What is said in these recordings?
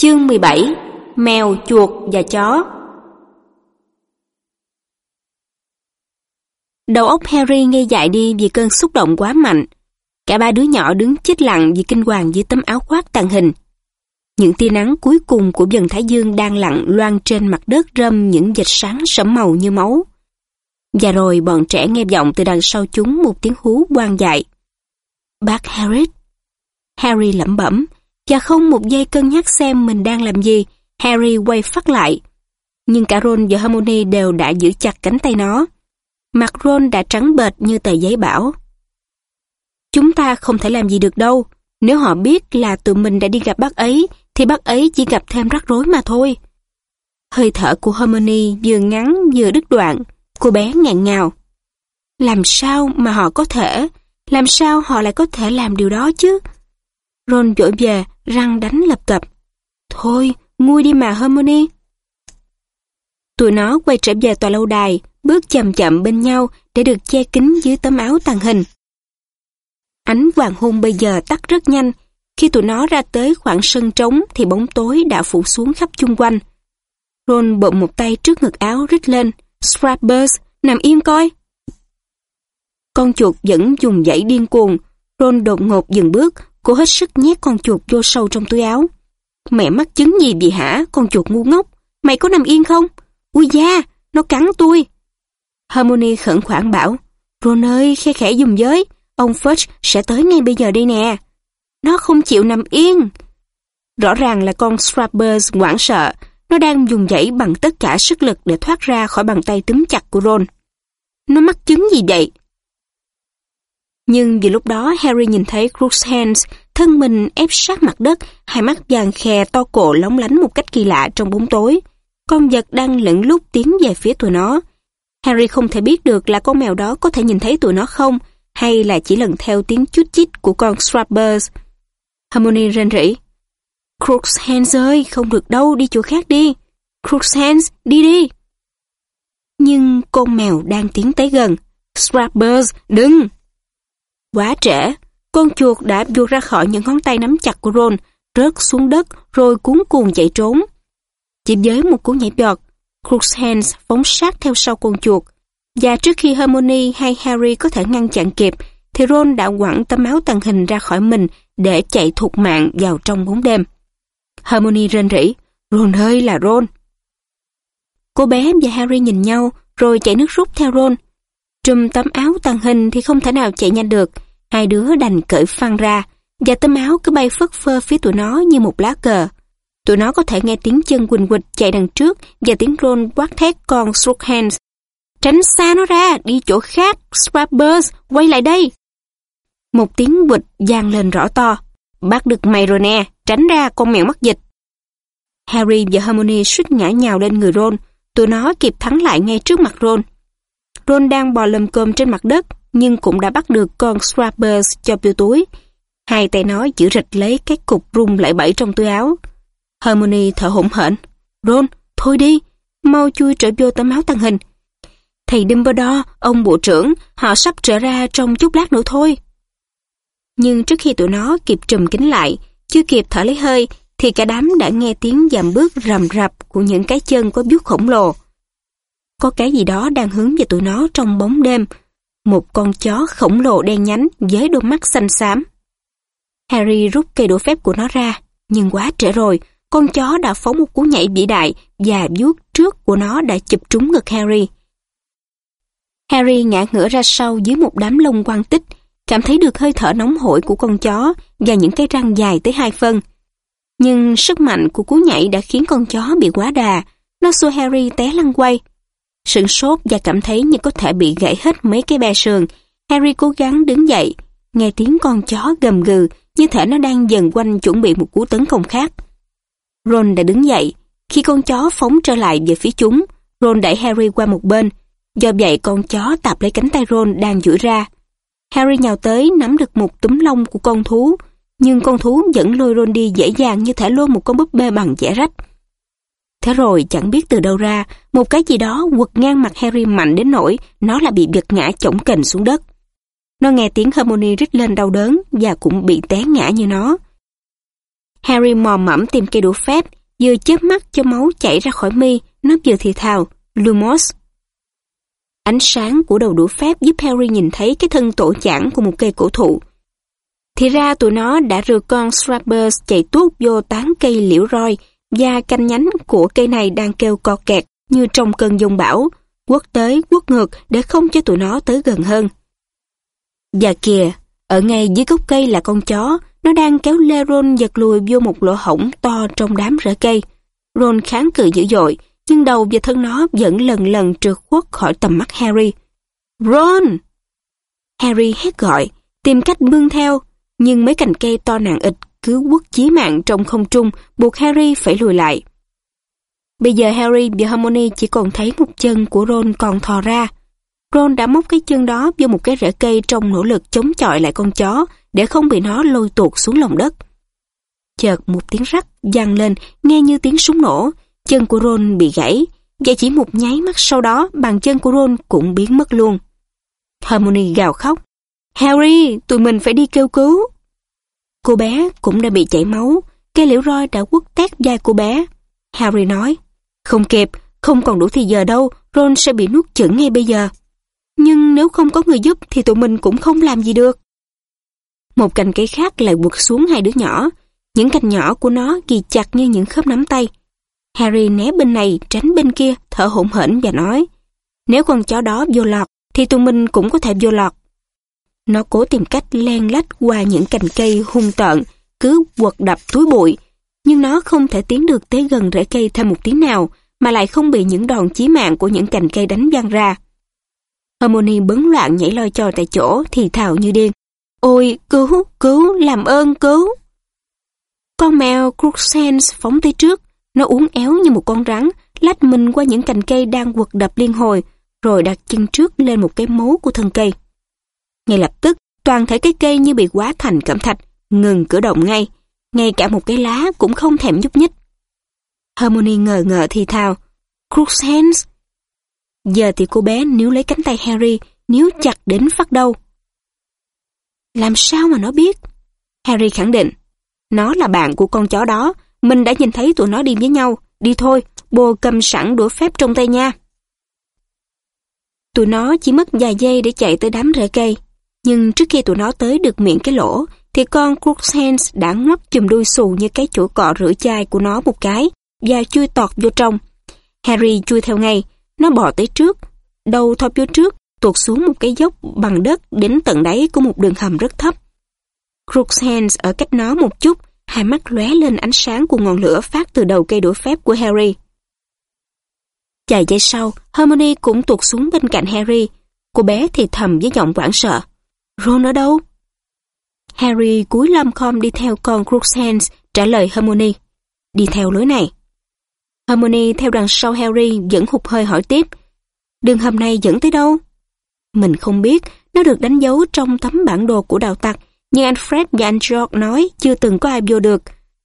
Chương 17 Mèo, chuột và chó Đầu óc Harry nghe dại đi vì cơn xúc động quá mạnh. Cả ba đứa nhỏ đứng chết lặng vì kinh hoàng dưới tấm áo khoác tàng hình. Những tia nắng cuối cùng của dần Thái Dương đang lặng loan trên mặt đất râm những dịch sáng sẫm màu như máu. Và rồi bọn trẻ nghe vọng từ đằng sau chúng một tiếng hú quang dại. Bác Harry. Harry lẩm bẩm, và không một giây cân nhắc xem mình đang làm gì, Harry quay phát lại. Nhưng cả Ron và Hermione đều đã giữ chặt cánh tay nó. Mặt Ron đã trắng bệch như tờ giấy bảo. Chúng ta không thể làm gì được đâu. Nếu họ biết là tụi mình đã đi gặp bác ấy, thì bác ấy chỉ gặp thêm rắc rối mà thôi. Hơi thở của Hermione vừa ngắn vừa đứt đoạn, cô bé ngạn ngào. Làm sao mà họ có thể, làm sao họ lại có thể làm điều đó chứ? Ron vội về, răng đánh lập cập. Thôi, nguôi đi mà Hermione. Tụi nó quay trở về tòa lâu đài, bước chậm chậm bên nhau để được che kín dưới tấm áo tàng hình. Ánh hoàng hôn bây giờ tắt rất nhanh. Khi tụi nó ra tới khoảng sân trống thì bóng tối đã phủ xuống khắp chung quanh. Ron bộn một tay trước ngực áo rít lên. Scrappers, nằm im coi. Con chuột vẫn dùng dãy điên cuồng. Ron đột ngột dừng bước, Cô hết sức nhét con chuột vô sâu trong túi áo. Mẹ mắc chứng gì vậy hả, con chuột ngu ngốc? Mày có nằm yên không? Ui da, nó cắn tôi. Harmony khẩn khoản bảo, Ron ơi, khe khẽ dùng giới, ông Fudge sẽ tới ngay bây giờ đây nè. Nó không chịu nằm yên. Rõ ràng là con Strappers hoảng sợ, nó đang dùng dãy bằng tất cả sức lực để thoát ra khỏi bàn tay túm chặt của Ron. Nó mắc chứng gì vậy? Nhưng vì lúc đó Harry nhìn thấy Crookshanks thân mình ép sát mặt đất, hai mắt vàng khè to cổ lóng lánh một cách kỳ lạ trong bóng tối. Con vật đang lẫn lúc tiến về phía tụi nó. Harry không thể biết được là con mèo đó có thể nhìn thấy tụi nó không, hay là chỉ lần theo tiếng chút chít của con Strabbers Harmony rên rỉ. Crookshanks ơi, không được đâu, đi chỗ khác đi. Crookshanks, đi đi. Nhưng con mèo đang tiến tới gần. Strabbers đừng! Quá trễ, con chuột đã vượt ra khỏi những ngón tay nắm chặt của Ron, rớt xuống đất rồi cuốn cuồng chạy trốn. Chỉ với một cú nhảy vọt, Crookshanks phóng sát theo sau con chuột. Và trước khi Hermione hay Harry có thể ngăn chặn kịp, thì Ron đã quẳng tấm áo tàng hình ra khỏi mình để chạy thục mạng vào trong bóng đêm. Hermione rên rỉ, Ron ơi là Ron. Cô bé và Harry nhìn nhau rồi chạy nước rút theo Ron. Trùm tấm áo tàng hình thì không thể nào chạy nhanh được, hai đứa đành cởi phăng ra, và tấm áo cứ bay phất phơ phía tụi nó như một lá cờ. Tụi nó có thể nghe tiếng chân quỳnh quỳnh chạy đằng trước và tiếng rôn quát thét con Hands. Tránh xa nó ra, đi chỗ khác, Scrappers, quay lại đây. Một tiếng quịch vang lên rõ to. Bắt được mày rồi nè, tránh ra con mèo mắc dịch. Harry và Hermione suýt ngã nhào lên người Ron, tụi nó kịp thắng lại ngay trước mặt Ron. Ron đang bò lầm cơm trên mặt đất, nhưng cũng đã bắt được con Scrappers cho biêu túi. Hai tay nó giữ rịch lấy cái cục rung lại bẫy trong túi áo. Hermione thở hổn hển. Ron, thôi đi, mau chui trở vô tấm áo tăng hình. Thầy Dumbledore, ông bộ trưởng, họ sắp trở ra trong chút lát nữa thôi. Nhưng trước khi tụi nó kịp trùm kính lại, chưa kịp thở lấy hơi, thì cả đám đã nghe tiếng giảm bước rầm rập của những cái chân có bước khổng lồ. Có cái gì đó đang hướng về tụi nó trong bóng đêm, một con chó khổng lồ đen nhánh với đôi mắt xanh xám. Harry rút cây đũa phép của nó ra, nhưng quá trễ rồi, con chó đã phóng một cú nhảy vĩ đại và vuốt trước của nó đã chụp trúng ngực Harry. Harry ngã ngửa ra sau dưới một đám lông quang tích, cảm thấy được hơi thở nóng hổi của con chó và những cái răng dài tới hai phân. Nhưng sức mạnh của cú nhảy đã khiến con chó bị quá đà, nó xua Harry té lăn quay. Sửng sốt và cảm thấy như có thể bị gãy hết mấy cái be sườn. Harry cố gắng đứng dậy, nghe tiếng con chó gầm gừ, như thể nó đang dần quanh chuẩn bị một cú tấn công khác. Ron đã đứng dậy. Khi con chó phóng trở lại về phía chúng, Ron đẩy Harry qua một bên. Do vậy con chó tạp lấy cánh tay Ron đang duỗi ra. Harry nhào tới nắm được một túm lông của con thú, nhưng con thú vẫn lôi Ron đi dễ dàng như thể lôi một con búp bê bằng dẻ rách. Thế rồi chẳng biết từ đâu ra, một cái gì đó quật ngang mặt Harry mạnh đến nỗi nó là bị giật ngã chổng kềnh xuống đất. Nó nghe tiếng Hermione rít lên đau đớn và cũng bị té ngã như nó. Harry mò mẫm tìm cây đũa phép, vừa chớp mắt cho máu chảy ra khỏi mi, nó vừa thì thào, Lumos. Ánh sáng của đầu đũa phép giúp Harry nhìn thấy cái thân tổ chản của một cây cổ thụ. Thì ra tụi nó đã rượt con Strappers chạy tuốt vô tán cây liễu roi và canh nhánh của cây này đang kêu co kẹt như trong cơn giông bão, quất tới quất ngược để không cho tụi nó tới gần hơn. Và kìa, ở ngay dưới gốc cây là con chó, nó đang kéo lê Ron giật lùi vô một lỗ hổng to trong đám rễ cây. Ron kháng cự dữ dội, nhưng đầu và thân nó vẫn lần lần trượt khuất khỏi tầm mắt Harry. Ron! Harry hét gọi, tìm cách bươn theo, nhưng mấy cành cây to nặng ịch cứ quất chí mạng trong không trung buộc Harry phải lùi lại. Bây giờ Harry và Hermione chỉ còn thấy một chân của Ron còn thò ra. Ron đã móc cái chân đó vô một cái rễ cây trong nỗ lực chống chọi lại con chó để không bị nó lôi tuột xuống lòng đất. Chợt một tiếng rắc vang lên nghe như tiếng súng nổ, chân của Ron bị gãy và chỉ một nháy mắt sau đó bàn chân của Ron cũng biến mất luôn. Hermione gào khóc. Harry, tụi mình phải đi kêu cứu. Cô bé cũng đã bị chảy máu, cây liễu roi đã quất tét vai cô bé. Harry nói, không kịp, không còn đủ thì giờ đâu, Ron sẽ bị nuốt chửng ngay bây giờ. Nhưng nếu không có người giúp thì tụi mình cũng không làm gì được. Một cành cây khác lại quật xuống hai đứa nhỏ. Những cành nhỏ của nó ghi chặt như những khớp nắm tay. Harry né bên này, tránh bên kia, thở hổn hển và nói Nếu con chó đó vô lọt, thì tụi mình cũng có thể vô lọt. Nó cố tìm cách len lách qua những cành cây hung tợn, cứ quật đập túi bụi. Nhưng nó không thể tiến được tới gần rễ cây thêm một tiếng nào, mà lại không bị những đòn chí mạng của những cành cây đánh văng ra. Harmony bấn loạn nhảy loi trò tại chỗ, thì thào như điên. Ôi, cứu, cứu, làm ơn, cứu. Con mèo Crookshanks phóng tới trước, nó uốn éo như một con rắn, lách mình qua những cành cây đang quật đập liên hồi, rồi đặt chân trước lên một cái mố của thân cây. Ngay lập tức, toàn thể cái cây như bị quá thành cẩm thạch, ngừng cử động ngay, ngay cả một cái lá cũng không thèm nhúc nhích. Harmony ngờ ngờ thì thào, Crookshanks. Giờ thì cô bé níu lấy cánh tay Harry, níu chặt đến phát đau Làm sao mà nó biết? Harry khẳng định. Nó là bạn của con chó đó, mình đã nhìn thấy tụi nó đi với nhau. Đi thôi, bồ cầm sẵn đũa phép trong tay nha. Tụi nó chỉ mất vài giây để chạy tới đám rễ cây. Nhưng trước khi tụi nó tới được miệng cái lỗ, thì con Crookshanks đã ngoắt chùm đuôi xù như cái chỗ cọ rửa chai của nó một cái và chui tọt vô trong. Harry chui theo ngay, nó bò tới trước, đầu thọc vô trước, tuột xuống một cái dốc bằng đất đến tận đáy của một đường hầm rất thấp. Crookshanks ở cách nó một chút, hai mắt lóe lên ánh sáng của ngọn lửa phát từ đầu cây đũa phép của Harry. Vài giây sau, Hermione cũng tuột xuống bên cạnh Harry. Cô bé thì thầm với giọng hoảng sợ. Ron ở đâu? Harry cúi lăm khom đi theo con Crookshanks trả lời Hermione. Đi theo lối này. Hermione theo đằng sau Harry vẫn hụt hơi hỏi tiếp. Đường hầm này dẫn tới đâu? Mình không biết, nó được đánh dấu trong tấm bản đồ của đào tặc, nhưng anh Fred và anh George nói chưa từng có ai vô được.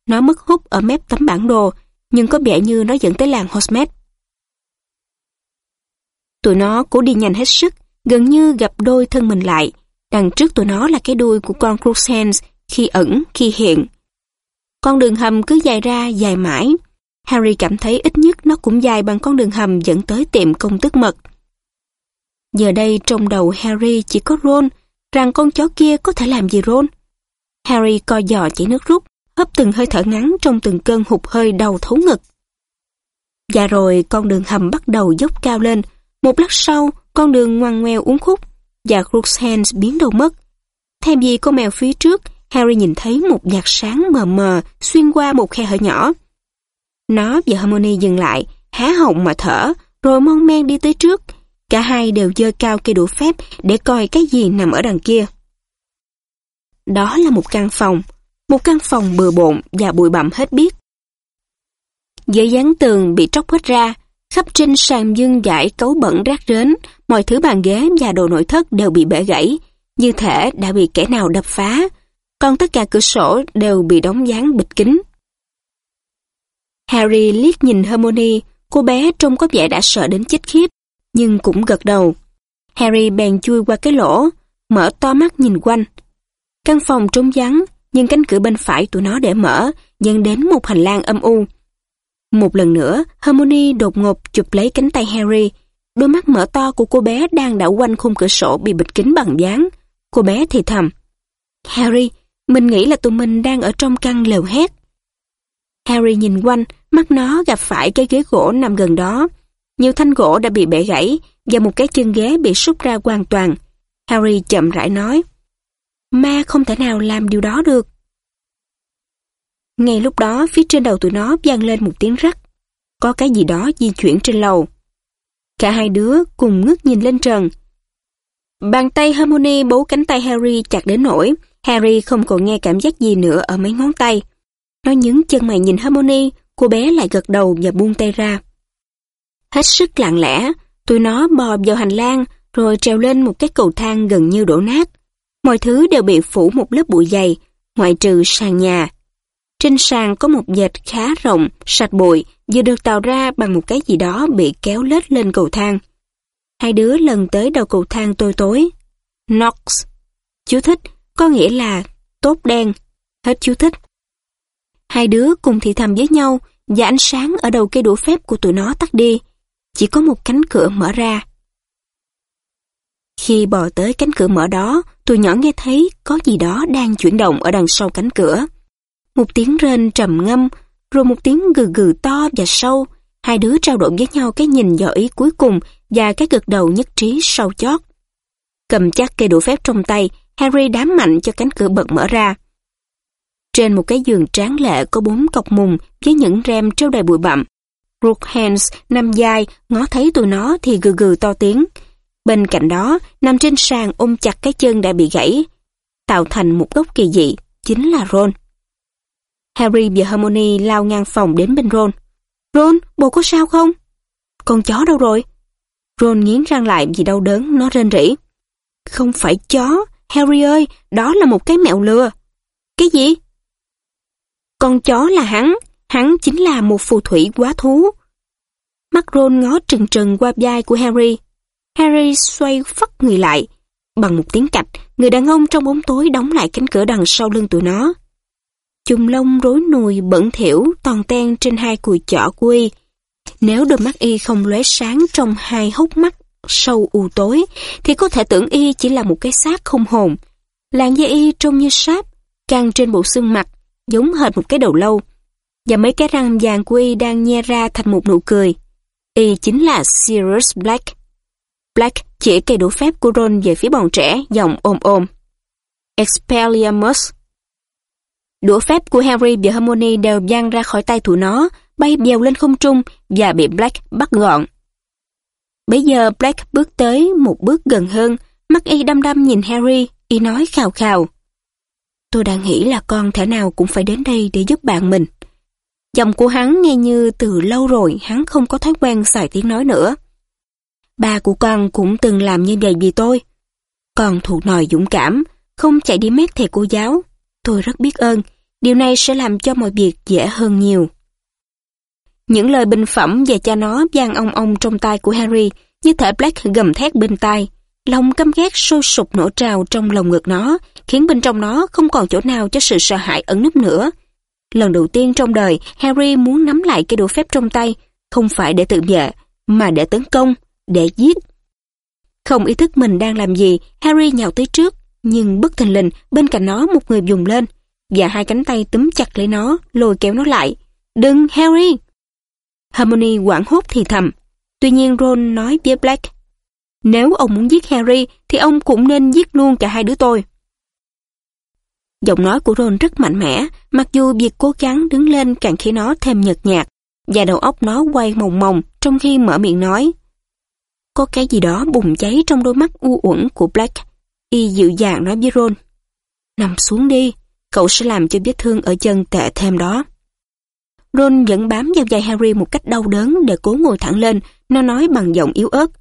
Nó mất hút ở mép tấm bản đồ, nhưng có vẻ như nó dẫn tới làng Hogsmeade. Tụi nó cố đi nhanh hết sức, gần như gặp đôi thân mình lại. Đằng trước tụi nó là cái đuôi của con Cruxens khi ẩn, khi hiện. Con đường hầm cứ dài ra, dài mãi. Harry cảm thấy ít nhất nó cũng dài bằng con đường hầm dẫn tới tiệm công tức mật. Giờ đây trong đầu Harry chỉ có Ron, rằng con chó kia có thể làm gì Ron. Harry co giò chảy nước rút, hấp từng hơi thở ngắn trong từng cơn hụt hơi đầu thấu ngực. Và rồi con đường hầm bắt đầu dốc cao lên, một lát sau, con đường ngoằn ngoèo uốn khúc và Crookshanks biến đâu mất. Thay vì con mèo phía trước, Harry nhìn thấy một vạt sáng mờ mờ xuyên qua một khe hở nhỏ. Nó và Harmony dừng lại, há họng mà thở, rồi mon men đi tới trước. Cả hai đều dơ cao cây đũa phép để coi cái gì nằm ở đằng kia. Đó là một căn phòng, một căn phòng bừa bộn và bụi bặm hết biết. Giấy dán tường bị tróc hết ra, Khắp trên sàn dương giải cấu bẩn rác rến, mọi thứ bàn ghế và đồ nội thất đều bị bể gãy, như thể đã bị kẻ nào đập phá, còn tất cả cửa sổ đều bị đóng dán bịt kín. Harry liếc nhìn Hermione, cô bé trông có vẻ đã sợ đến chết khiếp, nhưng cũng gật đầu. Harry bèn chui qua cái lỗ, mở to mắt nhìn quanh. Căn phòng trống vắng, nhưng cánh cửa bên phải tụi nó để mở, dẫn đến một hành lang âm u. Một lần nữa, Harmony đột ngột chụp lấy cánh tay Harry. Đôi mắt mở to của cô bé đang đảo quanh khung cửa sổ bị bịt kín bằng dáng. Cô bé thì thầm. Harry, mình nghĩ là tụi mình đang ở trong căn lều hét. Harry nhìn quanh, mắt nó gặp phải cái ghế gỗ nằm gần đó. Nhiều thanh gỗ đã bị bẻ gãy và một cái chân ghế bị sút ra hoàn toàn. Harry chậm rãi nói. Ma không thể nào làm điều đó được. Ngay lúc đó, phía trên đầu tụi nó vang lên một tiếng rắc. Có cái gì đó di chuyển trên lầu. Cả hai đứa cùng ngước nhìn lên trần. Bàn tay Harmony bấu cánh tay Harry chặt đến nỗi Harry không còn nghe cảm giác gì nữa ở mấy ngón tay. Nó nhấn chân mày nhìn Harmony, cô bé lại gật đầu và buông tay ra. Hết sức lặng lẽ, tụi nó bò vào hành lang rồi trèo lên một cái cầu thang gần như đổ nát. Mọi thứ đều bị phủ một lớp bụi dày, ngoại trừ sàn nhà. Trên sàn có một dệt khá rộng, sạch bụi, vừa được tạo ra bằng một cái gì đó bị kéo lết lên cầu thang. Hai đứa lần tới đầu cầu thang tối tối. Knox. Chú thích, có nghĩa là tốt đen. Hết chú thích. Hai đứa cùng thì thầm với nhau và ánh sáng ở đầu cây đũa phép của tụi nó tắt đi. Chỉ có một cánh cửa mở ra. Khi bò tới cánh cửa mở đó, tụi nhỏ nghe thấy có gì đó đang chuyển động ở đằng sau cánh cửa. Một tiếng rên trầm ngâm, rồi một tiếng gừ gừ to và sâu. Hai đứa trao đổi với nhau cái nhìn dò ý cuối cùng và cái gật đầu nhất trí sâu chót. Cầm chắc cây đũa phép trong tay, Harry đám mạnh cho cánh cửa bật mở ra. Trên một cái giường tráng lệ có bốn cọc mùng với những rem treo đầy bụi bặm. Brookhands nằm dài, ngó thấy tụi nó thì gừ gừ to tiếng. Bên cạnh đó, nằm trên sàn ôm chặt cái chân đã bị gãy, tạo thành một góc kỳ dị, chính là Ron. Harry và Hermione lao ngang phòng đến bên Ron. Ron, bộ có sao không? Con chó đâu rồi? Ron nghiến răng lại vì đau đớn, nó rên rỉ. Không phải chó, Harry ơi, đó là một cái mẹo lừa. Cái gì? Con chó là hắn, hắn chính là một phù thủy quá thú. Mắt Ron ngó trừng trừng qua vai của Harry. Harry xoay phắt người lại. Bằng một tiếng cạch, người đàn ông trong bóng tối đóng lại cánh cửa đằng sau lưng tụi nó. Chùm lông rối nùi bẩn thỉu toàn ten trên hai cùi chỏ quy. Nếu đôi mắt y không lóe sáng trong hai hốc mắt sâu u tối, thì có thể tưởng y chỉ là một cái xác không hồn. Làn da y trông như sáp, căng trên bộ xương mặt, giống hệt một cái đầu lâu. Và mấy cái răng vàng của y đang nhe ra thành một nụ cười. Y chính là Sirius Black. Black chỉ cây đũa phép của Ron về phía bọn trẻ, giọng ôm ôm. Expelliarmus. Đũa phép của Harry và Hermione đều giang ra khỏi tay tụi nó, bay bèo lên không trung và bị Black bắt gọn. Bây giờ Black bước tới một bước gần hơn, mắt y đăm đăm nhìn Harry, y nói khào khào. Tôi đang nghĩ là con thể nào cũng phải đến đây để giúp bạn mình. Giọng của hắn nghe như từ lâu rồi hắn không có thói quen xài tiếng nói nữa. Ba của con cũng từng làm như vậy vì tôi. Con thuộc nòi dũng cảm, không chạy đi mét thầy cô giáo. Tôi rất biết ơn, điều này sẽ làm cho mọi việc dễ hơn nhiều. Những lời bình phẩm về cha nó vang ong ong trong tai của Harry, như thể Black gầm thét bên tai. Lòng căm ghét sôi sục nổ trào trong lòng ngực nó, khiến bên trong nó không còn chỗ nào cho sự sợ hãi ẩn nấp nữa. Lần đầu tiên trong đời, Harry muốn nắm lại cây đũa phép trong tay, không phải để tự vệ, mà để tấn công, để giết. Không ý thức mình đang làm gì, Harry nhào tới trước, nhưng bất thình lình bên cạnh nó một người dùng lên, và hai cánh tay túm chặt lấy nó, lôi kéo nó lại. Đừng, Harry! harmony quảng hốt thì thầm. Tuy nhiên Ron nói với Black, nếu ông muốn giết Harry thì ông cũng nên giết luôn cả hai đứa tôi. Giọng nói của Ron rất mạnh mẽ, mặc dù việc cố gắng đứng lên càng khiến nó thêm nhợt nhạt, và đầu óc nó quay mồng mồng trong khi mở miệng nói. Có cái gì đó bùng cháy trong đôi mắt u uẩn của Black. Y dịu dàng nói với Ron. Nằm xuống đi, cậu sẽ làm cho vết thương ở chân tệ thêm đó. Ron vẫn bám vào vai Harry một cách đau đớn để cố ngồi thẳng lên, nó nói bằng giọng yếu ớt.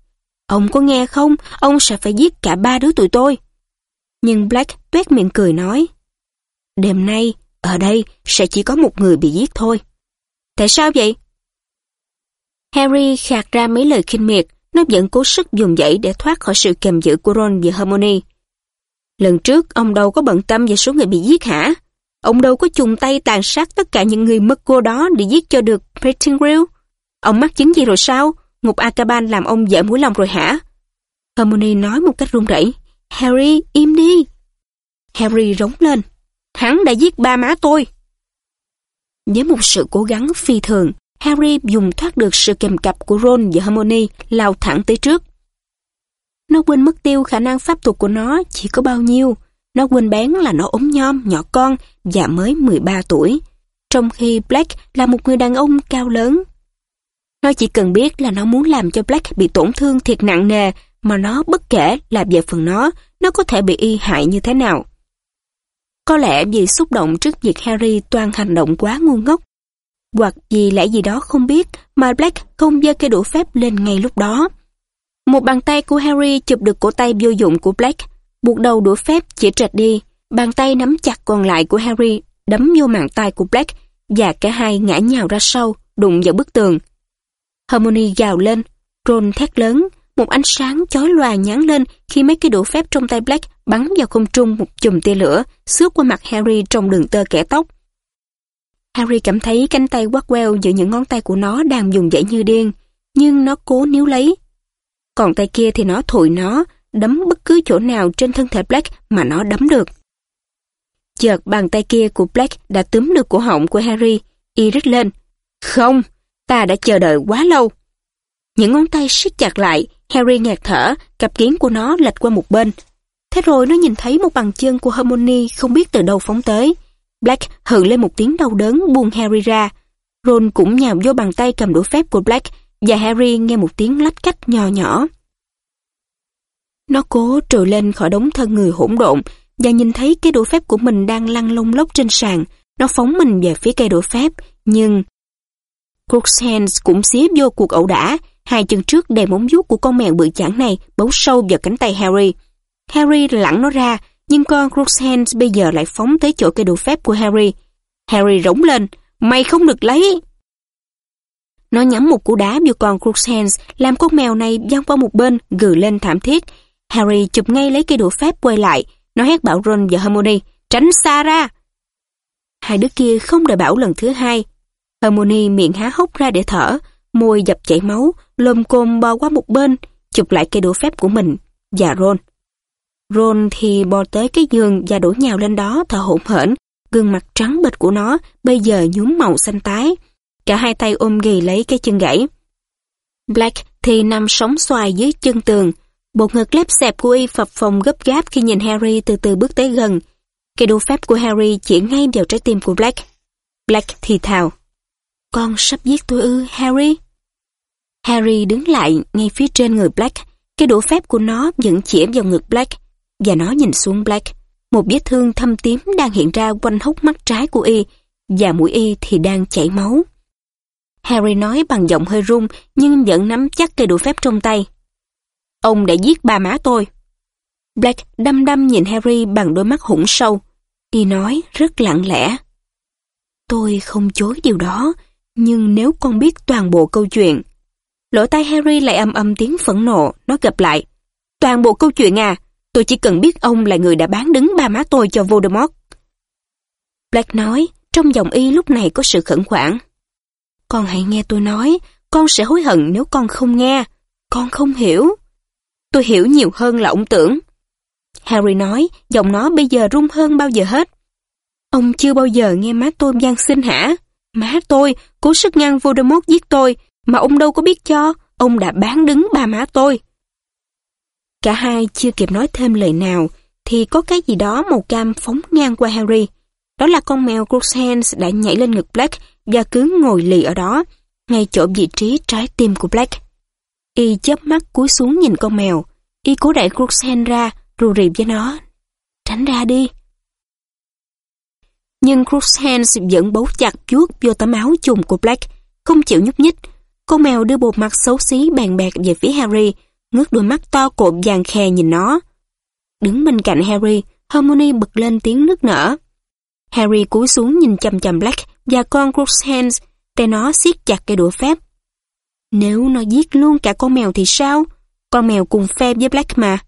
Ông có nghe không? Ông sẽ phải giết cả ba đứa tụi tôi. Nhưng Black tuét miệng cười nói. Đêm nay, ở đây sẽ chỉ có một người bị giết thôi. Tại sao vậy? Harry khạc ra mấy lời khinh miệt, nó vẫn cố sức dùng dãy để thoát khỏi sự kèm giữ của Ron và Hermione. Lần trước, ông đâu có bận tâm về số người bị giết hả? Ông đâu có chung tay tàn sát tất cả những người mất cô đó để giết cho được Pettingrill. Ông mắc chứng gì rồi sao? Ngục Akaban làm ông dễ mũi lòng rồi hả? Hermione nói một cách run rẩy. Harry, im đi. Harry rống lên. Hắn đã giết ba má tôi. Với một sự cố gắng phi thường, Harry dùng thoát được sự kèm cặp của Ron và Hermione lao thẳng tới trước. Nó quên mất tiêu khả năng pháp thuật của nó chỉ có bao nhiêu. Nó quên bán là nó ốm nhom, nhỏ con và mới 13 tuổi. Trong khi Black là một người đàn ông cao lớn. Nó chỉ cần biết là nó muốn làm cho Black bị tổn thương thiệt nặng nề mà nó bất kể là về phần nó, nó có thể bị y hại như thế nào. Có lẽ vì xúc động trước việc Harry toàn hành động quá ngu ngốc, hoặc vì lẽ gì đó không biết mà Black không giơ cây đũa phép lên ngay lúc đó. Một bàn tay của Harry chụp được cổ tay vô dụng của Black, buộc đầu đũa phép chỉ trệt đi, bàn tay nắm chặt còn lại của Harry đấm vô mạng tay của Black và cả hai ngã nhào ra sau, đụng vào bức tường. Hermione gào lên, Ron thét lớn, một ánh sáng chói lòa nhán lên khi mấy cái đũa phép trong tay Black bắn vào không trung một chùm tia lửa, xước qua mặt Harry trong đường tơ kẻ tóc. Harry cảm thấy cánh tay Quackwell giữa những ngón tay của nó đang dùng dãy như điên, nhưng nó cố níu lấy. Còn tay kia thì nó thụi nó, đấm bất cứ chỗ nào trên thân thể Black mà nó đấm được. Chợt bàn tay kia của Black đã túm được cổ họng của Harry, y rít lên. Không, ta đã chờ đợi quá lâu. Những ngón tay siết chặt lại, Harry ngạt thở, cặp kiến của nó lệch qua một bên. Thế rồi nó nhìn thấy một bàn chân của Hermione không biết từ đâu phóng tới. Black hự lên một tiếng đau đớn buông Harry ra. Ron cũng nhào vô bàn tay cầm đũa phép của Black và Harry nghe một tiếng lách cách nhỏ nhỏ. Nó cố trồi lên khỏi đống thân người hỗn độn và nhìn thấy cái đũa phép của mình đang lăn lông lốc trên sàn. Nó phóng mình về phía cây đũa phép, nhưng... Crookshanks cũng xía vô cuộc ẩu đả, hai chân trước đè móng vuốt của con mèo bự chảng này bấu sâu vào cánh tay Harry. Harry lẳng nó ra, nhưng con Crookshanks bây giờ lại phóng tới chỗ cây đũa phép của Harry. Harry rống lên, mày không được lấy. Nó nhắm một cú đá vô con Crookshanks, làm con mèo này văng qua một bên, gừ lên thảm thiết. Harry chụp ngay lấy cây đũa phép quay lại, nó hét bảo Ron và Hermione, tránh xa ra. Hai đứa kia không đợi bảo lần thứ hai. Hermione miệng há hốc ra để thở, môi dập chảy máu, lồm cồm bò qua một bên, chụp lại cây đũa phép của mình, và Ron. Ron thì bò tới cái giường và đổ nhào lên đó thở hổn hển, gương mặt trắng bệch của nó bây giờ nhuốm màu xanh tái. Cả hai tay ôm ghì lấy cái chân gãy. Black thì nằm sóng xoài dưới chân tường, bộ ngực lép xẹp của y phập phồng gấp gáp khi nhìn Harry từ từ bước tới gần. cái đũa phép của Harry chỉ ngay vào trái tim của Black. Black thì thào. Con sắp giết tôi ư, Harry? Harry đứng lại ngay phía trên người Black. Cái đũa phép của nó vẫn chỉ vào ngực Black. Và nó nhìn xuống Black. Một vết thương thâm tím đang hiện ra quanh hốc mắt trái của y. Và mũi y thì đang chảy máu. Harry nói bằng giọng hơi run nhưng vẫn nắm chắc cây đũa phép trong tay. Ông đã giết ba má tôi. Black đăm đăm nhìn Harry bằng đôi mắt hủng sâu. Y nói rất lặng lẽ. Tôi không chối điều đó, nhưng nếu con biết toàn bộ câu chuyện. Lỗ tai Harry lại âm âm tiếng phẫn nộ, nó gập lại. Toàn bộ câu chuyện à, tôi chỉ cần biết ông là người đã bán đứng ba má tôi cho Voldemort. Black nói, trong giọng y lúc này có sự khẩn khoản. Con hãy nghe tôi nói, con sẽ hối hận nếu con không nghe. Con không hiểu. Tôi hiểu nhiều hơn là ông tưởng. Harry nói, giọng nó bây giờ rung hơn bao giờ hết. Ông chưa bao giờ nghe má tôi gian xin hả? Má tôi, cố sức ngăn Voldemort giết tôi, mà ông đâu có biết cho, ông đã bán đứng ba má tôi. Cả hai chưa kịp nói thêm lời nào, thì có cái gì đó màu cam phóng ngang qua Harry. Đó là con mèo Crookshanks đã nhảy lên ngực Black và cứ ngồi lì ở đó, ngay chỗ vị trí trái tim của Black. Y chớp mắt cúi xuống nhìn con mèo. Y cố đẩy Crookshanks ra, rù rì với nó. Tránh ra đi. Nhưng Crookshanks vẫn bấu chặt chuốt vô tấm áo chùm của Black, không chịu nhúc nhích. Con mèo đưa bộ mặt xấu xí bàn bạc về phía Harry, ngước đôi mắt to cộm vàng khè nhìn nó. Đứng bên cạnh Harry, Hermione bật lên tiếng nước nở. Harry cúi xuống nhìn chầm chầm Black và con Crookshanks, tay nó siết chặt cây đũa phép. Nếu nó giết luôn cả con mèo thì sao? Con mèo cùng phe với Black mà.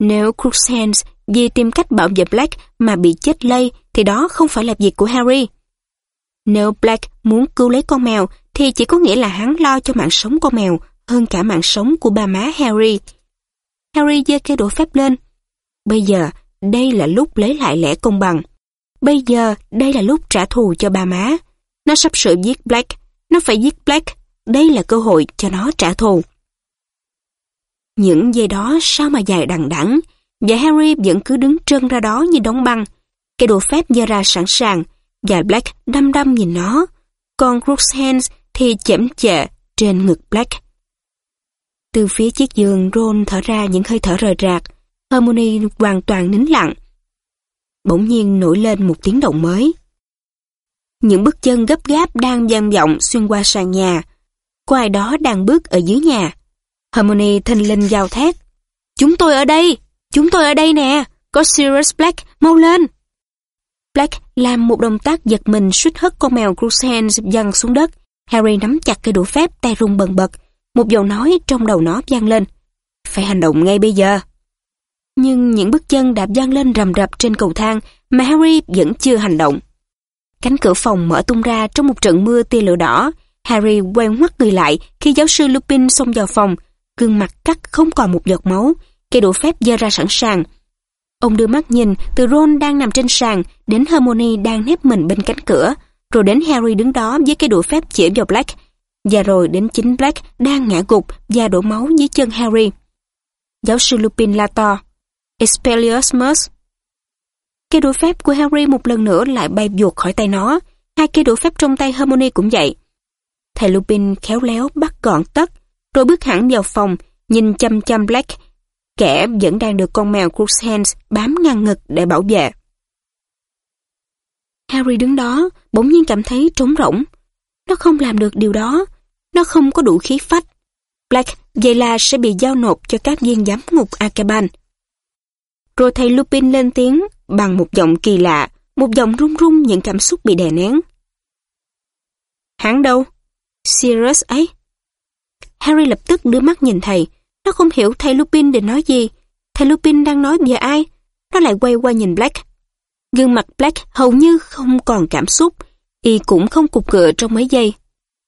Nếu Crookshanks vì tìm cách bảo vệ Black mà bị chết lây thì đó không phải là việc của Harry. Nếu Black muốn cứu lấy con mèo thì chỉ có nghĩa là hắn lo cho mạng sống con mèo hơn cả mạng sống của ba má Harry. Harry giơ cây đũa phép lên. Bây giờ, đây là lúc lấy lại lẽ công bằng. Bây giờ, đây là lúc trả thù cho ba má. Nó sắp sửa giết Black. Nó phải giết Black. Đây là cơ hội cho nó trả thù. Những giây đó sao mà dài đằng đẵng và Harry vẫn cứ đứng trơn ra đó như đóng băng. Cây đồ phép giơ ra sẵn sàng và Black đăm đăm nhìn nó. Còn Crookshanks thì chễm chệ trên ngực Black. Từ phía chiếc giường, Ron thở ra những hơi thở rời rạc. harmony hoàn toàn nín lặng. Bỗng nhiên nổi lên một tiếng động mới. Những bước chân gấp gáp đang vang vọng xuyên qua sàn nhà. Có ai đó đang bước ở dưới nhà. Harmony thình linh gào thét. Chúng tôi ở đây! Chúng tôi ở đây nè! Có Sirius Black! Mau lên! Black làm một động tác giật mình suýt hất con mèo Cruikshanks văng xuống đất. Harry nắm chặt cây đũa phép tay run bần bật. Một giọng nói trong đầu nó vang lên. Phải hành động ngay bây giờ. Nhưng những bước chân đạp vang lên rầm rập trên cầu thang mà Harry vẫn chưa hành động. Cánh cửa phòng mở tung ra trong một trận mưa tia lửa đỏ. Harry quay ngoắt người lại khi giáo sư Lupin xông vào phòng. Gương mặt cắt không còn một giọt máu. Cây đũa phép giơ ra sẵn sàng. Ông đưa mắt nhìn từ Ron đang nằm trên sàn đến Hermione đang nép mình bên cánh cửa, rồi đến Harry đứng đó với cái đũa phép chỉ vào Black, và rồi đến chính Black đang ngã gục và đổ máu dưới chân Harry. Giáo sư Lupin la to, Expelliarmus. Cây đũa phép của Harry một lần nữa lại bay vụt khỏi tay nó, hai cây đũa phép trong tay Hermione cũng vậy. Thầy Lupin khéo léo bắt gọn tất, rồi bước hẳn vào phòng, nhìn chăm chăm Black kẻ vẫn đang được con mèo Crookshanks bám ngang ngực để bảo vệ. Harry đứng đó, bỗng nhiên cảm thấy trống rỗng. Nó không làm được điều đó. Nó không có đủ khí phách. Black vậy là sẽ bị giao nộp cho các viên giám ngục Akaban. Rồi thầy Lupin lên tiếng bằng một giọng kỳ lạ, một giọng run run những cảm xúc bị đè nén. Hắn đâu? Sirius ấy. Harry lập tức đưa mắt nhìn thầy, nó không hiểu thầy Lupin định nói gì. Thầy Lupin đang nói về ai? Nó lại quay qua nhìn Black. Gương mặt Black hầu như không còn cảm xúc. Y cũng không cục cựa trong mấy giây.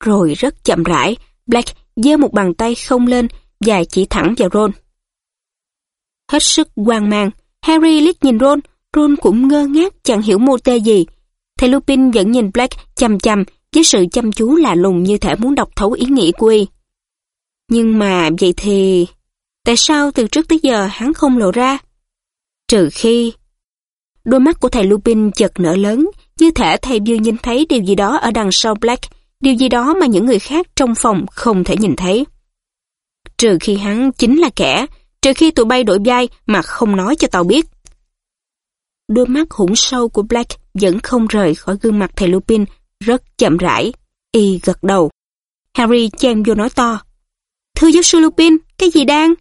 Rồi rất chậm rãi, Black giơ một bàn tay không lên và chỉ thẳng vào Ron. Hết sức hoang mang, Harry liếc nhìn Ron, Ron cũng ngơ ngác chẳng hiểu mô tê gì. Thầy Lupin vẫn nhìn Black chằm chằm với sự chăm chú lạ lùng như thể muốn đọc thấu ý nghĩ của y. Nhưng mà vậy thì... Tại sao từ trước tới giờ hắn không lộ ra? Trừ khi... Đôi mắt của thầy Lupin chợt nở lớn, như thể thầy vừa nhìn thấy điều gì đó ở đằng sau Black, điều gì đó mà những người khác trong phòng không thể nhìn thấy. Trừ khi hắn chính là kẻ, trừ khi tụi bay đổi vai mà không nói cho tao biết. Đôi mắt hủng sâu của Black vẫn không rời khỏi gương mặt thầy Lupin, rất chậm rãi. Y gật đầu. Harry chen vô nói to. Thưa giáo sư Lupin, cái gì đang?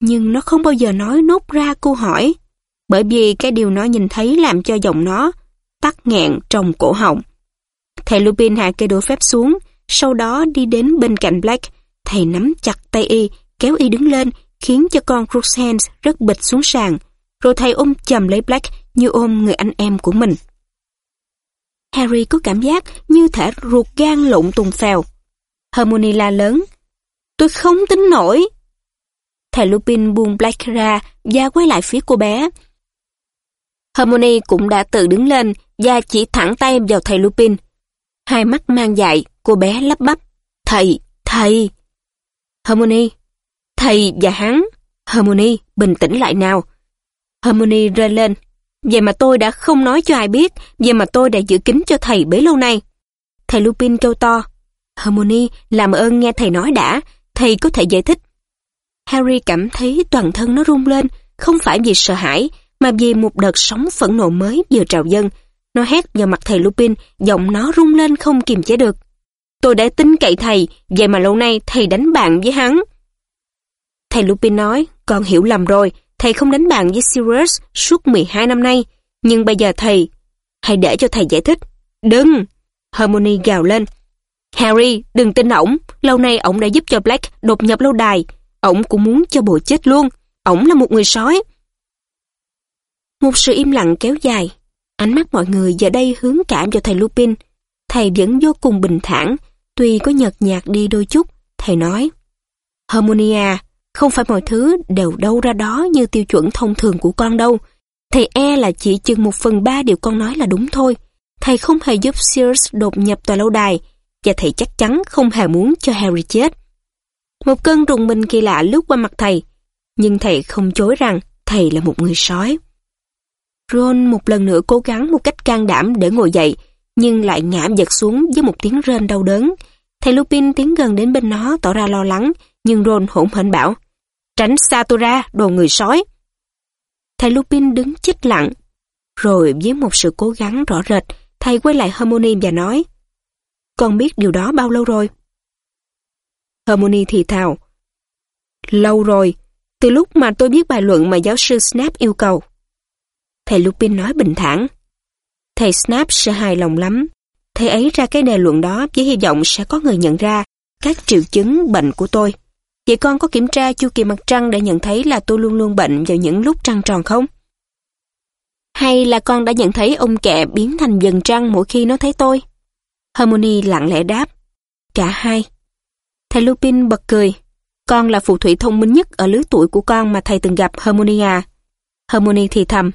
Nhưng nó không bao giờ nói nốt ra câu hỏi, bởi vì cái điều nó nhìn thấy làm cho giọng nó tắc nghẹn trong cổ họng. Thầy Lupin hạ cây đũa phép xuống, sau đó đi đến bên cạnh Black. Thầy nắm chặt tay y, kéo y đứng lên, khiến cho con Crookshanks rất bịch xuống sàn. Rồi thầy ôm chầm lấy Black như ôm người anh em của mình. Harry có cảm giác như thể ruột gan lộn tùng phèo. Hermione la lớn, Tôi không tính nổi. Thầy Lupin buông Black ra và quay lại phía cô bé. Hermione cũng đã tự đứng lên và chỉ thẳng tay vào thầy Lupin. Hai mắt mang dại, cô bé lắp bắp. Thầy, thầy. Hermione." Thầy và hắn. Harmony, bình tĩnh lại nào. Harmony rơi lên. Vậy mà tôi đã không nói cho ai biết, vậy mà tôi đã giữ kín cho thầy bấy lâu nay. Thầy Lupin kêu to. Harmony, làm ơn nghe thầy nói đã, thầy có thể giải thích. Harry cảm thấy toàn thân nó rung lên, không phải vì sợ hãi, mà vì một đợt sóng phẫn nộ mới vừa trào dâng. Nó hét vào mặt thầy Lupin, giọng nó rung lên không kiềm chế được. Tôi đã tin cậy thầy, vậy mà lâu nay thầy đánh bạn với hắn. Thầy Lupin nói, con hiểu lầm rồi, thầy không đánh bạn với Sirius suốt 12 năm nay, nhưng bây giờ thầy, hãy để cho thầy giải thích. Đừng! Hermione gào lên, Harry, đừng tin ổng, lâu nay ổng đã giúp cho Black đột nhập lâu đài, ổng cũng muốn cho bộ chết luôn, ổng là một người sói. Một sự im lặng kéo dài. Ánh mắt mọi người giờ đây hướng cảm cho thầy Lupin. Thầy vẫn vô cùng bình thản, tuy có nhợt nhạt đi đôi chút. Thầy nói, Harmonia, à, không phải mọi thứ đều đâu ra đó như tiêu chuẩn thông thường của con đâu. Thầy e là chỉ chừng một phần ba điều con nói là đúng thôi. Thầy không hề giúp Sears đột nhập tòa lâu đài, và thầy chắc chắn không hề muốn cho Harry chết. Một cơn rùng mình kỳ lạ lướt qua mặt thầy, nhưng thầy không chối rằng thầy là một người sói. Ron một lần nữa cố gắng một cách can đảm để ngồi dậy, nhưng lại ngã giật xuống với một tiếng rên đau đớn. Thầy Lupin tiến gần đến bên nó tỏ ra lo lắng, nhưng Ron hỗn hển bảo, tránh xa tôi ra, đồ người sói. Thầy Lupin đứng chết lặng, rồi với một sự cố gắng rõ rệt, thầy quay lại Harmony và nói, con biết điều đó bao lâu rồi? Harmony thì thào, lâu rồi, từ lúc mà tôi biết bài luận mà giáo sư Snap yêu cầu. Thầy Lupin nói bình thản. Thầy Snap sẽ hài lòng lắm. Thầy ấy ra cái đề luận đó với hy vọng sẽ có người nhận ra các triệu chứng bệnh của tôi. Vậy con có kiểm tra chu kỳ mặt trăng để nhận thấy là tôi luôn luôn bệnh vào những lúc trăng tròn không? Hay là con đã nhận thấy ông kẹ biến thành dần trăng mỗi khi nó thấy tôi? Harmony lặng lẽ đáp. Cả hai. Thầy Lupin bật cười. Con là phù thủy thông minh nhất ở lứa tuổi của con mà thầy từng gặp Harmonia. À. Harmony thì thầm.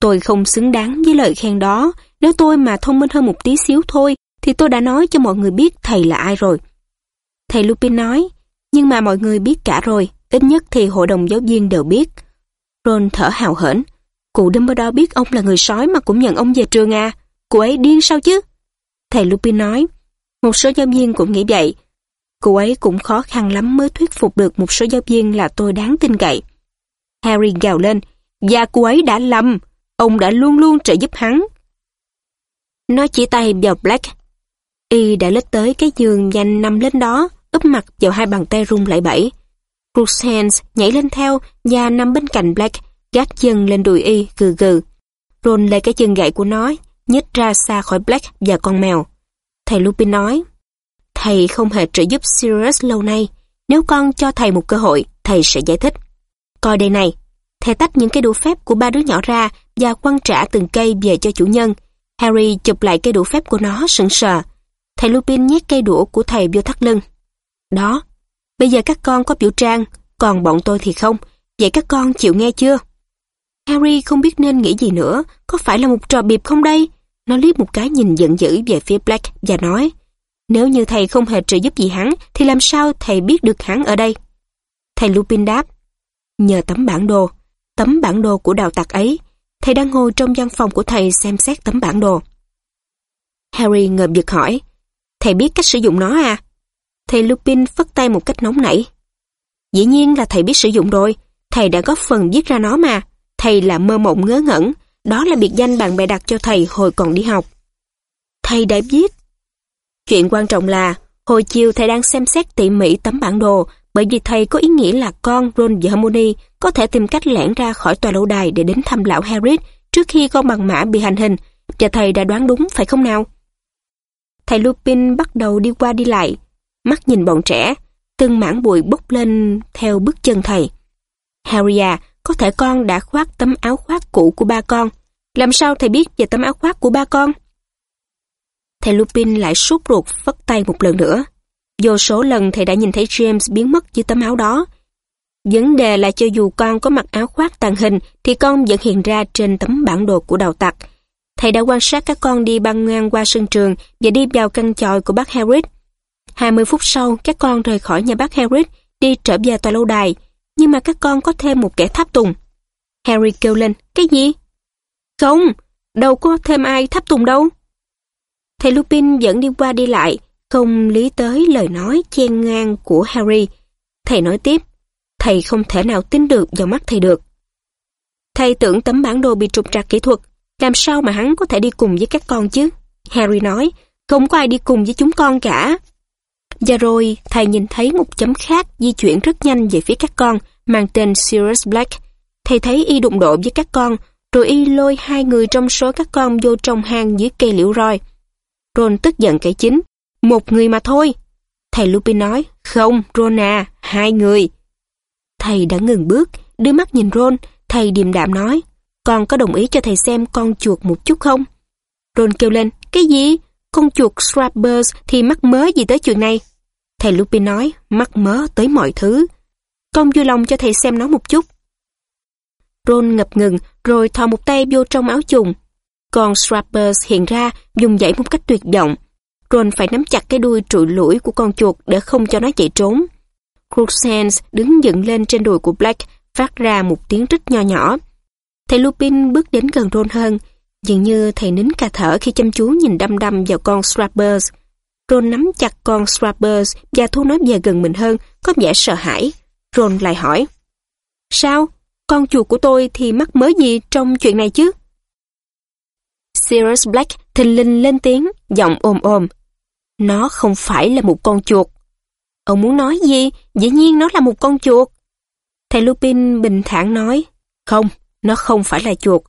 Tôi không xứng đáng với lời khen đó. Nếu tôi mà thông minh hơn một tí xíu thôi, thì tôi đã nói cho mọi người biết thầy là ai rồi. Thầy Lupin nói, nhưng mà mọi người biết cả rồi, ít nhất thì hội đồng giáo viên đều biết. Ron thở hào hển. Cụ Dumbledore biết ông là người sói mà cũng nhận ông về trường à. Cụ ấy điên sao chứ? Thầy Lupin nói, một số giáo viên cũng nghĩ vậy. Cụ ấy cũng khó khăn lắm mới thuyết phục được một số giáo viên là tôi đáng tin cậy. Harry gào lên, và cụ ấy đã lầm, ông đã luôn luôn trợ giúp hắn. Nó chỉ tay vào Black. Y đã lết tới cái giường nhanh nằm lên đó, úp mặt vào hai bàn tay rung lại bẫy. Crookshanks nhảy lên theo và nằm bên cạnh Black, gác chân lên đùi y gừ gừ. Ron lấy cái chân gậy của nó, nhích ra xa khỏi Black và con mèo. Thầy Lupin nói, thầy không hề trợ giúp Sirius lâu nay. Nếu con cho thầy một cơ hội, thầy sẽ giải thích. Coi đây này, thầy tách những cái đũa phép của ba đứa nhỏ ra và quăng trả từng cây về cho chủ nhân. Harry chụp lại cây đũa phép của nó sững sờ. Thầy Lupin nhét cây đũa của thầy vô thắt lưng. Đó, bây giờ các con có biểu trang, còn bọn tôi thì không. Vậy các con chịu nghe chưa? Harry không biết nên nghĩ gì nữa, có phải là một trò biệp không đây? Nó liếc một cái nhìn giận dữ về phía Black và nói, nếu như thầy không hề trợ giúp gì hắn, thì làm sao thầy biết được hắn ở đây? Thầy Lupin đáp, nhờ tấm bản đồ, tấm bản đồ của đào tặc ấy, thầy đang ngồi trong văn phòng của thầy xem xét tấm bản đồ. Harry ngợp giật hỏi, thầy biết cách sử dụng nó à? Thầy Lupin phất tay một cách nóng nảy. Dĩ nhiên là thầy biết sử dụng rồi, thầy đã góp phần viết ra nó mà. Thầy là mơ mộng ngớ ngẩn, đó là biệt danh bạn bè đặt cho thầy hồi còn đi học. Thầy đã viết. Chuyện quan trọng là, hồi chiều thầy đang xem xét tỉ mỉ tấm bản đồ, bởi vì thầy có ý nghĩa là con Ron và Hermione có thể tìm cách lẻn ra khỏi tòa lâu đài để đến thăm lão Harry trước khi con bằng mã bị hành hình, và thầy đã đoán đúng phải không nào? Thầy Lupin bắt đầu đi qua đi lại, mắt nhìn bọn trẻ, từng mảng bụi bốc lên theo bước chân thầy. Harry à, có thể con đã khoác tấm áo khoác cũ của ba con. Làm sao thầy biết về tấm áo khoác của ba con? Thầy Lupin lại sốt ruột phất tay một lần nữa. Vô số lần thầy đã nhìn thấy James biến mất dưới tấm áo đó. Vấn đề là cho dù con có mặc áo khoác tàng hình thì con vẫn hiện ra trên tấm bản đồ của đào tặc. Thầy đã quan sát các con đi băng ngang qua sân trường và đi vào căn tròi của bác Harris. 20 phút sau, các con rời khỏi nhà bác Harris đi trở về tòa lâu đài nhưng mà các con có thêm một kẻ tháp tùng. Harry kêu lên, cái gì? Không, đâu có thêm ai tháp tùng đâu. Thầy Lupin vẫn đi qua đi lại, không lý tới lời nói chen ngang của Harry. Thầy nói tiếp, thầy không thể nào tin được vào mắt thầy được. Thầy tưởng tấm bản đồ bị trục trặc kỹ thuật, làm sao mà hắn có thể đi cùng với các con chứ? Harry nói, không có ai đi cùng với chúng con cả. Và rồi, thầy nhìn thấy một chấm khác di chuyển rất nhanh về phía các con, mang tên Sirius Black. Thầy thấy y đụng độ với các con, rồi y lôi hai người trong số các con vô trong hang dưới cây liễu roi. Ron tức giận kể chính. Một người mà thôi. Thầy Lupin nói, không, Ron à, hai người. Thầy đã ngừng bước, đưa mắt nhìn Ron, thầy điềm đạm nói, con có đồng ý cho thầy xem con chuột một chút không? Ron kêu lên, cái gì? Con chuột Scrappers thì mắc mớ gì tới chuyện này? Thầy Lupin nói, mắc mớ tới mọi thứ. Con vui lòng cho thầy xem nó một chút. Ron ngập ngừng, rồi thò một tay vô trong áo chùng Con Scrappers hiện ra, dùng dãy một cách tuyệt vọng. Ron phải nắm chặt cái đuôi trụi lũi của con chuột để không cho nó chạy trốn. Crookshanks đứng dựng lên trên đùi của Black, phát ra một tiếng rít nho nhỏ. Thầy Lupin bước đến gần Ron hơn, dường như thầy nín cả thở khi chăm chú nhìn đăm đăm vào con Strappers. Ron nắm chặt con Strappers và thu nó về gần mình hơn, có vẻ sợ hãi. Ron lại hỏi, Sao? Con chuột của tôi thì mắc mớ gì trong chuyện này chứ? Sirius Black thình lình lên tiếng, giọng ôm ôm. Nó không phải là một con chuột. Ông muốn nói gì? Dĩ nhiên nó là một con chuột. Thầy Lupin bình thản nói, không, nó không phải là chuột.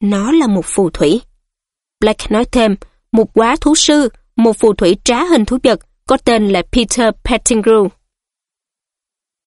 Nó là một phù thủy. Black nói thêm, một quá thú sư, một phù thủy trá hình thú vật, có tên là Peter Pettigrew.